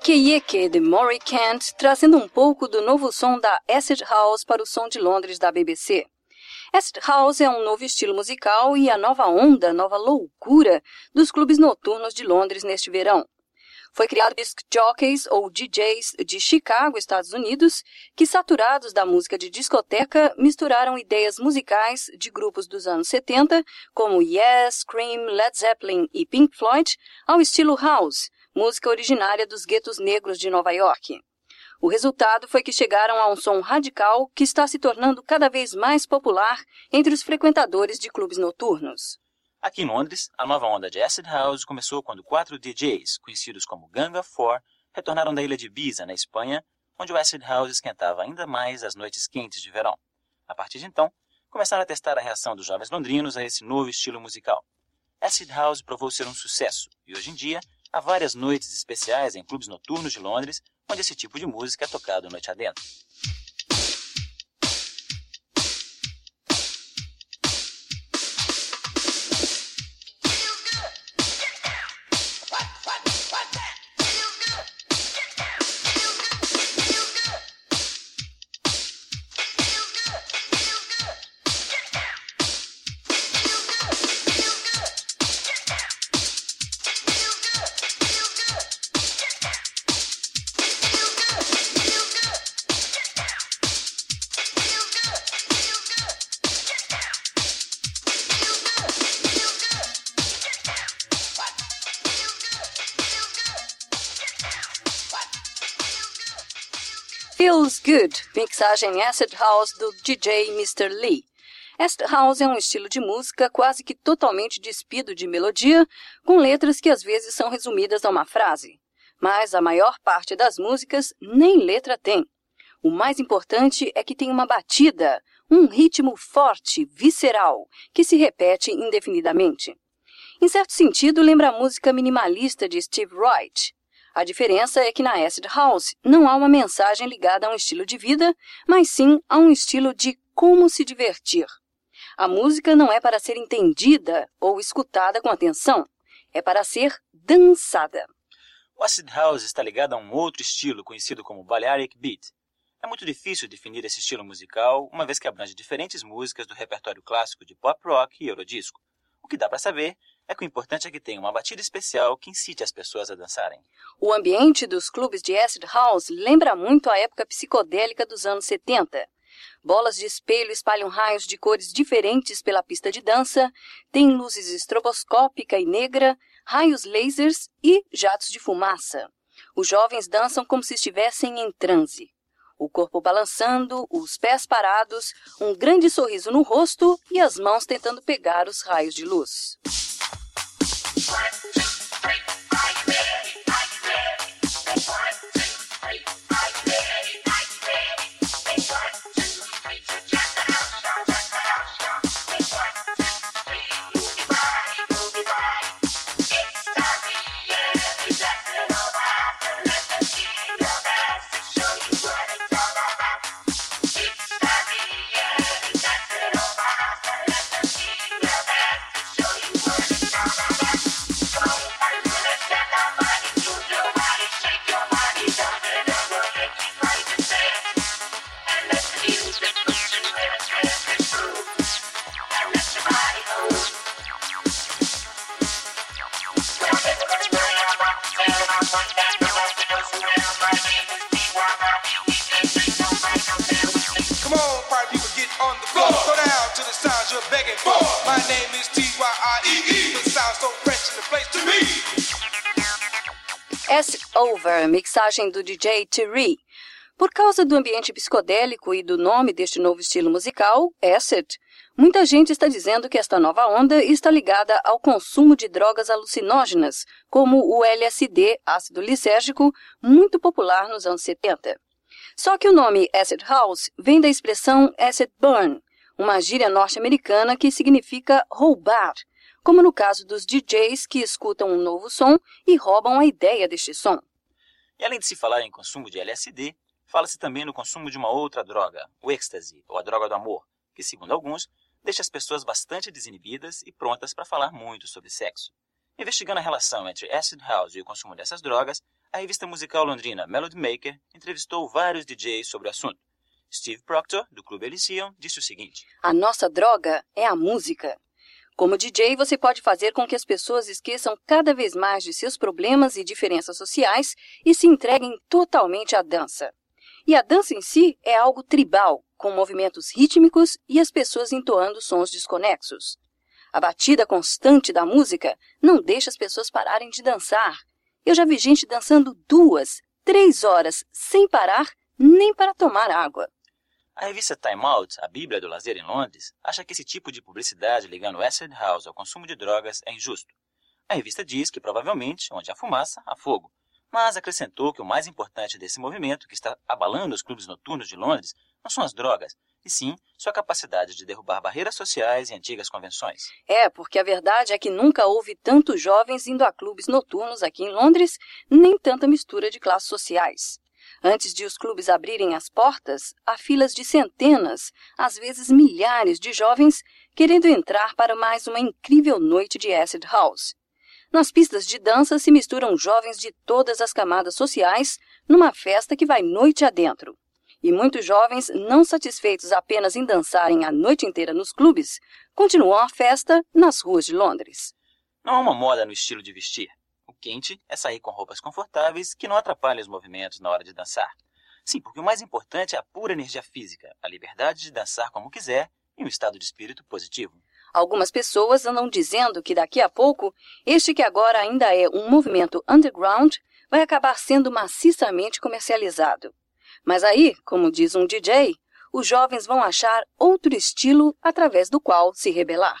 Yeke Yeke de Maury Kent, trazendo um pouco do novo som da Acid House para o som de Londres da BBC. Acid House é um novo estilo musical e a nova onda, nova loucura dos clubes noturnos de Londres neste verão. Foi criado disc jockeys ou DJs de Chicago, Estados Unidos, que saturados da música de discoteca misturaram ideias musicais de grupos dos anos 70, como Yes, Cream, Led Zeppelin e Pink Floyd, ao estilo house, música originária dos guetos negros de Nova York. O resultado foi que chegaram a um som radical que está se tornando cada vez mais popular entre os frequentadores de clubes noturnos. Aqui em Londres, a nova onda de Acid House começou quando quatro DJs, conhecidos como Gang of Four, retornaram da ilha de Ibiza, na Espanha, onde o Acid House esquentava ainda mais as noites quentes de verão. A partir de então, começaram a testar a reação dos jovens londrinos a esse novo estilo musical. Acid House provou ser um sucesso e hoje em dia há várias noites especiais em clubes noturnos de Londres onde esse tipo de música é tocado noite adentro. Good, mixagem Acid House do DJ Mr. Lee. Acid House é um estilo de música quase que totalmente despido de melodia, com letras que às vezes são resumidas a uma frase. Mas a maior parte das músicas nem letra tem. O mais importante é que tem uma batida, um ritmo forte, visceral, que se repete indefinidamente. Em certo sentido, lembra a música minimalista de Steve Wright. A diferença é que na Acid House não há uma mensagem ligada a um estilo de vida, mas sim a um estilo de como se divertir. A música não é para ser entendida ou escutada com atenção, é para ser dançada. O Acid House está ligado a um outro estilo conhecido como Balearic Beat. É muito difícil definir esse estilo musical, uma vez que abrange diferentes músicas do repertório clássico de pop rock e eurodisco. O que dá para saber é que o importante é que tenha uma batida especial que incite as pessoas a dançarem. O ambiente dos clubes de acid house lembra muito a época psicodélica dos anos 70. Bolas de espelho espalham raios de cores diferentes pela pista de dança, tem luzes estroboscópica e negra, raios lasers e jatos de fumaça. Os jovens dançam como se estivessem em transe. O corpo balançando, os pés parados, um grande sorriso no rosto e as mãos tentando pegar os raios de luz. S Over, mixagem do DJ Thierry. Por causa do ambiente psicodélico e do nome deste novo estilo musical, Acid, muita gente está dizendo que esta nova onda está ligada ao consumo de drogas alucinógenas, como o LSD, ácido lisérgico, muito popular nos anos 70. Só que o nome Acid House vem da expressão acid burn, uma gíria norte-americana que significa roubar, como no caso dos DJs que escutam um novo som e roubam a ideia deste som. E além de se falar em consumo de LSD, fala-se também no consumo de uma outra droga, o êxtase, ou a droga do amor, que, segundo alguns, deixa as pessoas bastante desinibidas e prontas para falar muito sobre sexo. Investigando a relação entre acid house e o consumo dessas drogas, A revista musical londrina Melody Maker entrevistou vários DJs sobre o assunto. Steve Proctor, do Clube Elysium, disse o seguinte: A nossa droga é a música. Como DJ, você pode fazer com que as pessoas esqueçam cada vez mais de seus problemas e diferenças sociais e se entreguem totalmente à dança. E a dança em si é algo tribal, com movimentos rítmicos e as pessoas entoando sons desconexos. A batida constante da música não deixa as pessoas pararem de dançar. Eu já vi gente dançando duas, três horas sem parar nem para tomar água. A revista Time Out, a Bíblia do Lazer em Londres, acha que esse tipo de publicidade ligando Acid House ao consumo de drogas é injusto. A revista diz que provavelmente, onde há fumaça, há fogo, mas acrescentou que o mais importante desse movimento que está abalando os clubes noturnos de Londres não são as drogas, e sim sua capacidade de derrubar barreiras sociais e antigas convenções. É, porque a verdade é que nunca houve tantos jovens indo a clubes noturnos aqui em Londres, nem tanta mistura de classes sociais. Antes de os clubes abrirem as portas, há filas de centenas, às vezes milhares de jovens querendo entrar para mais uma incrível noite de acid house. Nas pistas de dança se misturam jovens de todas as camadas sociais numa festa que vai noite adentro. E muitos jovens, não satisfeitos apenas em dançarem a noite inteira nos clubes, continuam a festa nas ruas de Londres. Não há uma moda no estilo de vestir. Quente é sair com roupas confortáveis que não atrapalhem os movimentos na hora de dançar. Sim, porque o mais importante é a pura energia física, a liberdade de dançar como quiser e um estado de espírito positivo. Algumas pessoas andam dizendo que daqui a pouco, este que agora ainda é um movimento underground, vai acabar sendo maciçamente comercializado. Mas aí, como diz um DJ, os jovens vão achar outro estilo através do qual se rebelar.